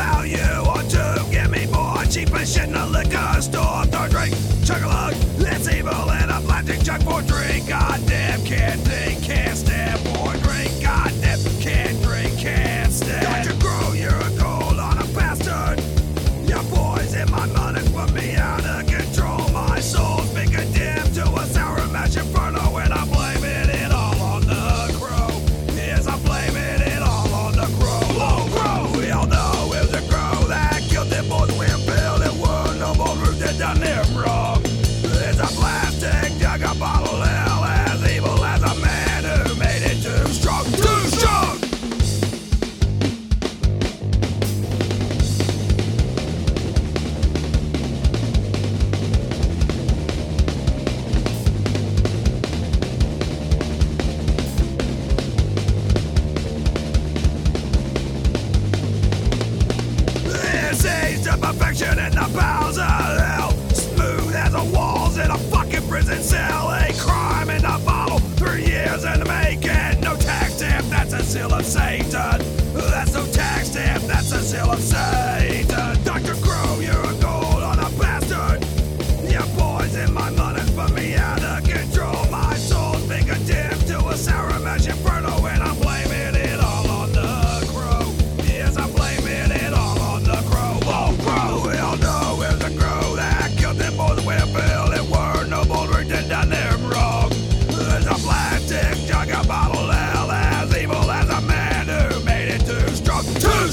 How you want to get me more cheapest shit in a liquor store. Third drink, chug a it's evil and a plastic jug for drink. Goddamn, can't think, can't stand. done. It's a plastic jug, bottle as evil as a man who made it too strong. Too strong! perfection the. prison cell, a crime in a bottle, three years in the making. No tax stamp, that's a seal of Satan. That's no tax stamp, that's a seal of Satan. Dr.